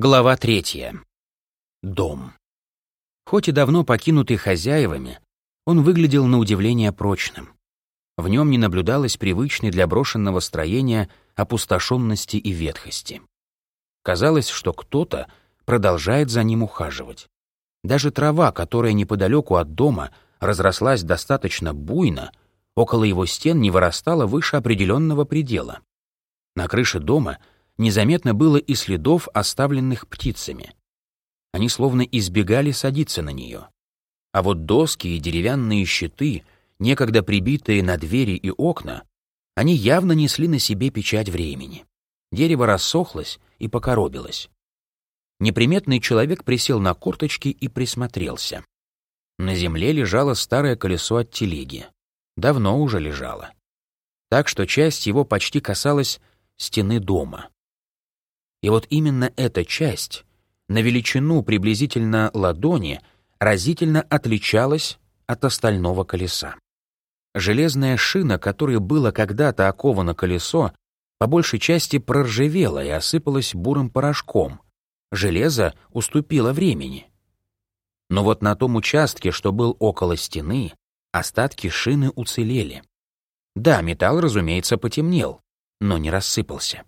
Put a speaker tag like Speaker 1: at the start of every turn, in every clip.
Speaker 1: Глава третья. Дом. Хоть и давно покинутый хозяевами, он выглядел на удивление прочным. В нем не наблюдалось привычной для брошенного строения опустошенности и ветхости. Казалось, что кто-то продолжает за ним ухаживать. Даже трава, которая неподалеку от дома разрослась достаточно буйно, около его стен не вырастала выше определенного предела. На крыше дома — незаметно было и следов, оставленных птицами. Они словно избегали садиться на нее. А вот доски и деревянные щиты, некогда прибитые на двери и окна, они явно несли на себе печать времени. Дерево рассохлось и покоробилось. Неприметный человек присел на корточки и присмотрелся. На земле лежало старое колесо от телеги. Давно уже лежало. Так что часть его почти касалась стены дома. И вот именно эта часть, на величину приблизительно ладони, разительно отличалась от остального колеса. Железная шина, которой было когда-то оковано колесо, по большей части проржавела и осыпалась бурым порошком. Железо уступило времени. Но вот на том участке, что был около стены, остатки шины уцелели. Да, металл, разумеется, потемнел, но не рассыпался.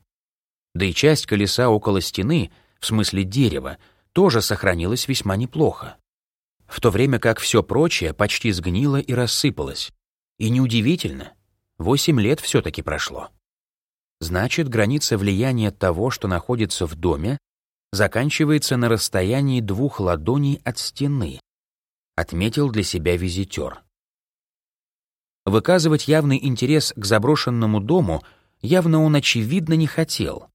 Speaker 1: Да и часть колеса около стены, в смысле дерева, тоже сохранилась весьма неплохо. В то время как все прочее почти сгнило и рассыпалось. И неудивительно, восемь лет все-таки прошло. Значит, граница влияния того, что находится в доме, заканчивается на расстоянии двух ладоней от стены, отметил для себя визитер. Выказывать явный интерес к заброшенному дому явно он очевидно не хотел,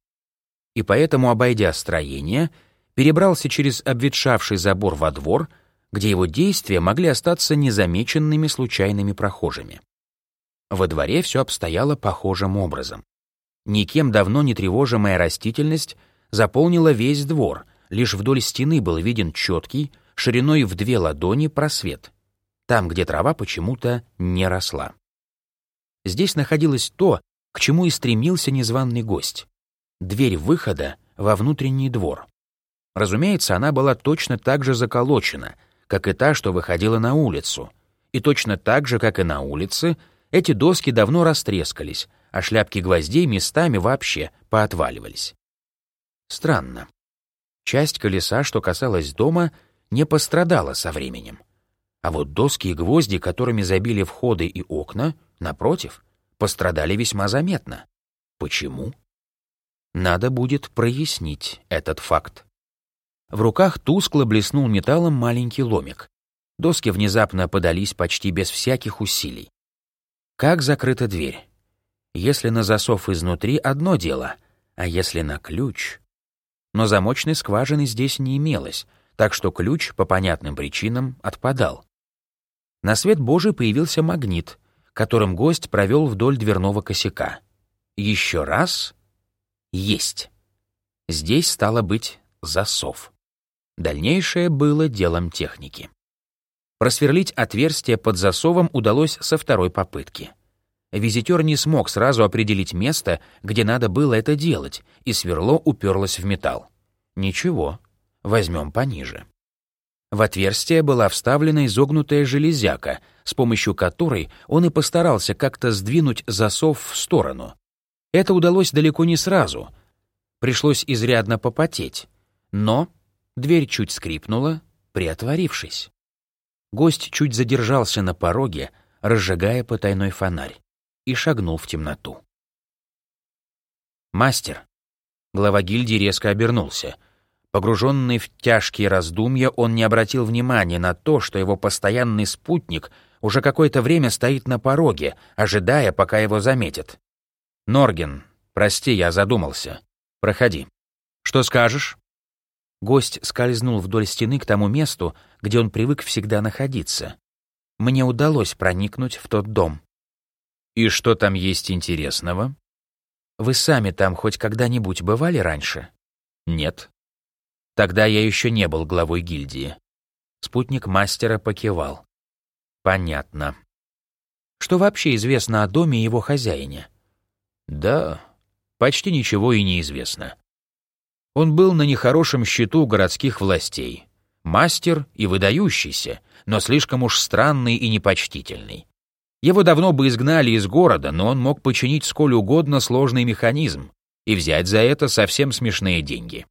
Speaker 1: и поэтому, обойдя строение, перебрался через обветшавший забор во двор, где его действия могли остаться незамеченными случайными прохожими. Во дворе все обстояло похожим образом. Никем давно не тревожимая растительность заполнила весь двор, лишь вдоль стены был виден четкий, шириной в две ладони просвет, там, где трава почему-то не росла. Здесь находилось то, к чему и стремился незваный гость дверь выхода во внутренний двор. Разумеется, она была точно так же заколочена, как и та, что выходила на улицу. И точно так же, как и на улице, эти доски давно растрескались, а шляпки гвоздей местами вообще поотваливались. Странно. Часть колеса, что касалась дома, не пострадала со временем. А вот доски и гвозди, которыми забили входы и окна, напротив, пострадали весьма заметно. Почему? Надо будет прояснить этот факт. В руках тускло блеснул металлом маленький ломик. Доски внезапно подались почти без всяких усилий. Как закрыта дверь? Если на засов изнутри — одно дело, а если на ключ... Но замочной скважины здесь не имелось, так что ключ по понятным причинам отпадал. На свет Божий появился магнит, которым гость провел вдоль дверного косяка. Еще раз есть. Здесь стало быть засов. Дальнейшее было делом техники. Просверлить отверстие под засовом удалось со второй попытки. Визитер не смог сразу определить место, где надо было это делать, и сверло уперлось в металл. Ничего, возьмем пониже. В отверстие была вставлена изогнутая железяка, с помощью которой он и постарался как-то сдвинуть засов в сторону. Это удалось далеко не сразу. Пришлось изрядно попотеть. Но дверь чуть скрипнула, приотворившись. Гость чуть задержался на пороге, разжигая потайной фонарь, и шагнул в темноту. «Мастер!» Глава гильдии резко обернулся. Погруженный в тяжкие раздумья, он не обратил внимания на то, что его постоянный спутник уже какое-то время стоит на пороге, ожидая, пока его заметят. «Норген, прости, я задумался. Проходи. Что скажешь?» Гость скользнул вдоль стены к тому месту, где он привык всегда находиться. Мне удалось проникнуть в тот дом. «И что там есть интересного?» «Вы сами там хоть когда-нибудь бывали раньше?» «Нет». «Тогда я еще не был главой гильдии». Спутник мастера покивал. «Понятно». «Что вообще известно о доме и его хозяине?» Да, почти ничего и не известно. Он был на нехорошем счету городских властей. Мастер и выдающийся, но слишком уж странный и непочтительный. Его давно бы изгнали из города, но он мог починить сколь угодно сложный механизм и взять за это совсем смешные деньги.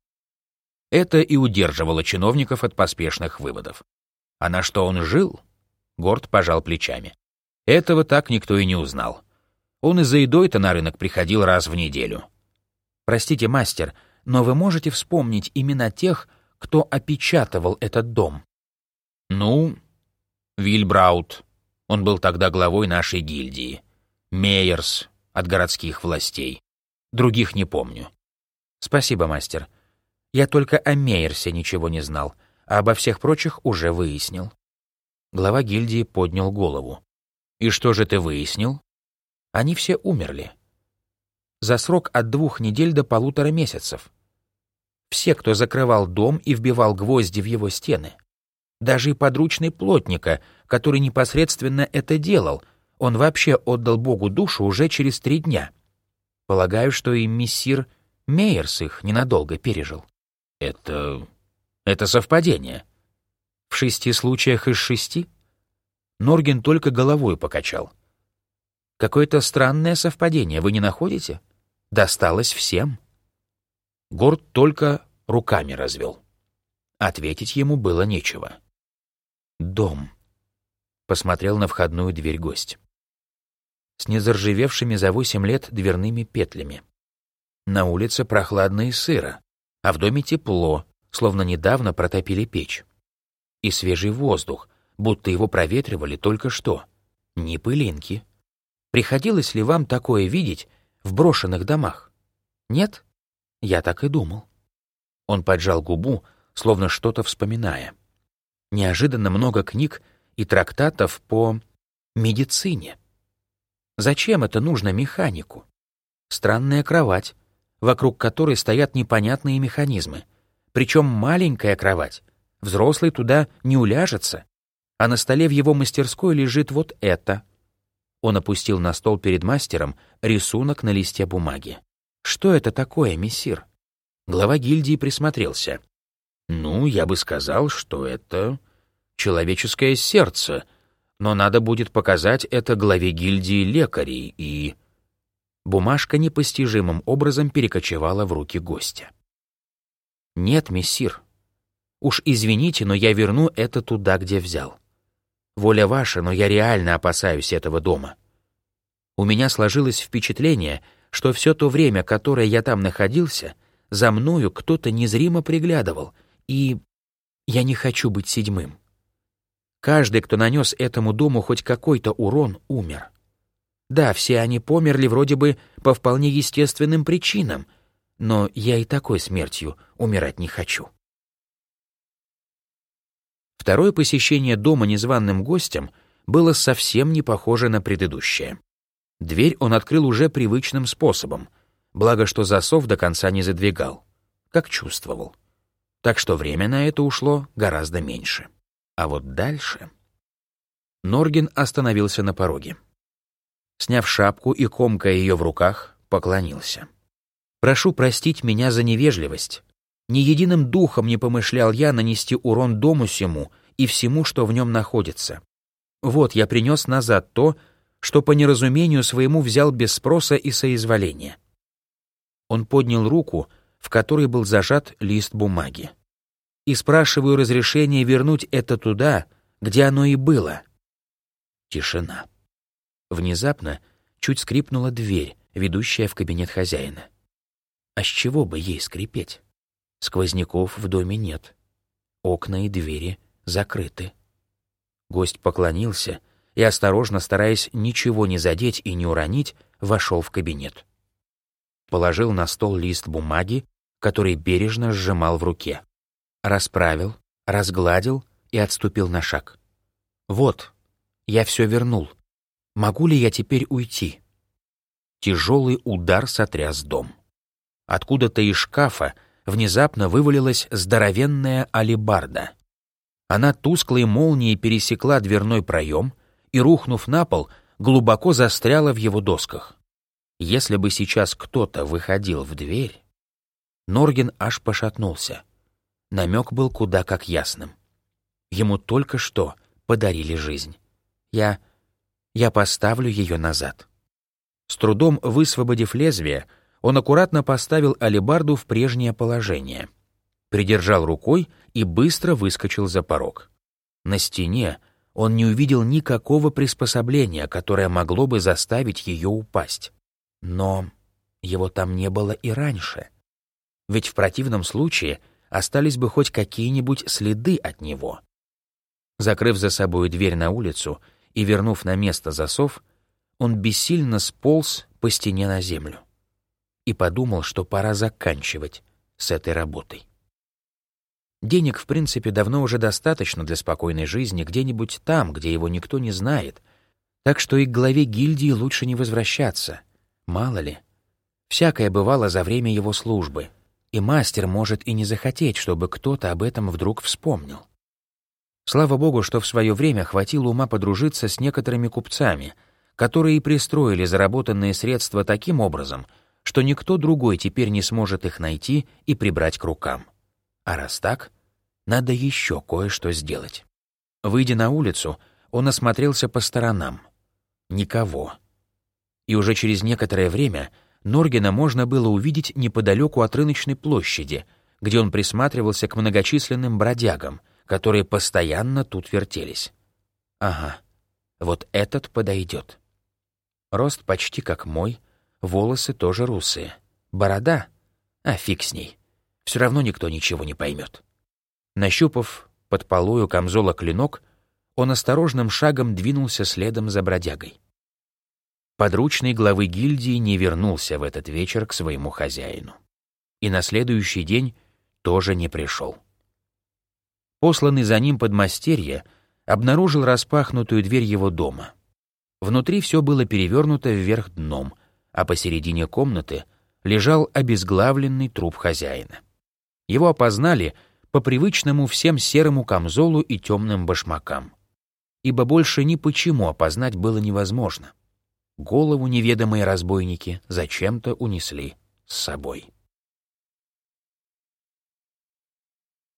Speaker 1: Это и удерживало чиновников от поспешных выводов. А на что он жил? Горд пожал плечами. Этого так никто и не узнал. Он и за едой-то на рынок приходил раз в неделю. Простите, мастер, но вы можете вспомнить имена тех, кто опечатывал этот дом? Ну, Вильбраут. Он был тогда главой нашей гильдии. Мейерс от городских властей. Других не помню. Спасибо, мастер. Я только о Мейерсе ничего не знал, а обо всех прочих уже выяснил. Глава гильдии поднял голову. «И что же ты выяснил?» «Они все умерли. За срок от двух недель до полутора месяцев. Все, кто закрывал дом и вбивал гвозди в его стены. Даже и подручный плотника, который непосредственно это делал, он вообще отдал Богу душу уже через три дня. Полагаю, что и мессир Мейерс их ненадолго пережил. Это... это совпадение. В шести случаях из шести? Норген только головой покачал. Какое-то странное совпадение, вы не находите? Досталось всем. Горд только руками развел. Ответить ему было нечего. «Дом», — посмотрел на входную дверь гость. С незаржавевшими за восемь лет дверными петлями. На улице прохладно и сыро, а в доме тепло, словно недавно протопили печь. И свежий воздух, будто его проветривали только что. Ни пылинки. Приходилось ли вам такое видеть в брошенных домах? Нет? Я так и думал. Он поджал губу, словно что-то вспоминая. Неожиданно много книг и трактатов по медицине. Зачем это нужно механику? Странная кровать, вокруг которой стоят непонятные механизмы. Причем маленькая кровать. Взрослый туда не уляжется. А на столе в его мастерской лежит вот это. Он опустил на стол перед мастером рисунок на листе бумаги. «Что это такое, мессир?» Глава гильдии присмотрелся. «Ну, я бы сказал, что это человеческое сердце, но надо будет показать это главе гильдии лекарей и...» Бумажка непостижимым образом перекочевала в руки гостя. «Нет, мессир. Уж извините, но я верну это туда, где взял. Воля ваша, но я реально опасаюсь этого дома. У меня сложилось впечатление, что все то время, которое я там находился, за мною кто-то незримо приглядывал, и я не хочу быть седьмым. Каждый, кто нанес этому дому хоть какой-то урон, умер. Да, все они померли вроде бы по вполне естественным причинам, но я и такой смертью умирать не хочу. Второе посещение дома незваным гостем было совсем не похоже на предыдущее. Дверь он открыл уже привычным способом, благо что засов до конца не задвигал, как чувствовал. Так что время на это ушло гораздо меньше. А вот дальше... Норген остановился на пороге. Сняв шапку и комкая ее в руках, поклонился. «Прошу простить меня за невежливость. Ни единым духом не помышлял я нанести урон дому сему и всему, что в нем находится. Вот я принес назад то, что по неразумению своему взял без спроса и соизволения. Он поднял руку, в которой был зажат лист бумаги. И спрашиваю разрешения вернуть это туда, где оно и было. Тишина. Внезапно чуть скрипнула дверь, ведущая в кабинет хозяина. А с чего бы ей скрипеть? Сквозняков в доме нет. Окна и двери закрыты. Гость поклонился — и, осторожно стараясь ничего не задеть и не уронить, вошел в кабинет. Положил на стол лист бумаги, который бережно сжимал в руке. Расправил, разгладил и отступил на шаг. «Вот, я все вернул. Могу ли я теперь уйти?» Тяжелый удар сотряс дом. Откуда-то из шкафа внезапно вывалилась здоровенная алебарда. Она тусклой молнией пересекла дверной проем — и, рухнув на пол, глубоко застряла в его досках. Если бы сейчас кто-то выходил в дверь... Норген аж пошатнулся. Намек был куда как ясным. Ему только что подарили жизнь. Я... я поставлю ее назад. С трудом высвободив лезвие, он аккуратно поставил алебарду в прежнее положение, придержал рукой и быстро выскочил за порог. На стене он не увидел никакого приспособления, которое могло бы заставить ее упасть. Но его там не было и раньше. Ведь в противном случае остались бы хоть какие-нибудь следы от него. Закрыв за собой дверь на улицу и вернув на место засов, он бессильно сполз по стене на землю и подумал, что пора заканчивать с этой работой. Денег, в принципе, давно уже достаточно для спокойной жизни где-нибудь там, где его никто не знает, так что и к главе гильдии лучше не возвращаться. Мало ли. Всякое бывало за время его службы, и мастер может и не захотеть, чтобы кто-то об этом вдруг вспомнил. Слава богу, что в свое время хватило ума подружиться с некоторыми купцами, которые пристроили заработанные средства таким образом, что никто другой теперь не сможет их найти и прибрать к рукам. А раз так, надо еще кое-что сделать. Выйдя на улицу, он осмотрелся по сторонам. Никого. И уже через некоторое время Норгена можно было увидеть неподалеку от рыночной площади, где он присматривался к многочисленным бродягам, которые постоянно тут вертелись. Ага, вот этот подойдет. Рост почти как мой, волосы тоже русые. Борода? А фиг с ней. Все равно никто ничего не поймет. Нащупав под полою камзола клинок, он осторожным шагом двинулся следом за бродягой. Подручный главы гильдии не вернулся в этот вечер к своему хозяину. И на следующий день тоже не пришел. Посланный за ним подмастерье обнаружил распахнутую дверь его дома. Внутри все было перевернуто вверх дном, а посередине комнаты лежал обезглавленный труп хозяина. Его опознали по привычному всем серому камзолу и темным башмакам. Ибо больше ни почему опознать было невозможно. Голову неведомые разбойники зачем-то унесли с собой.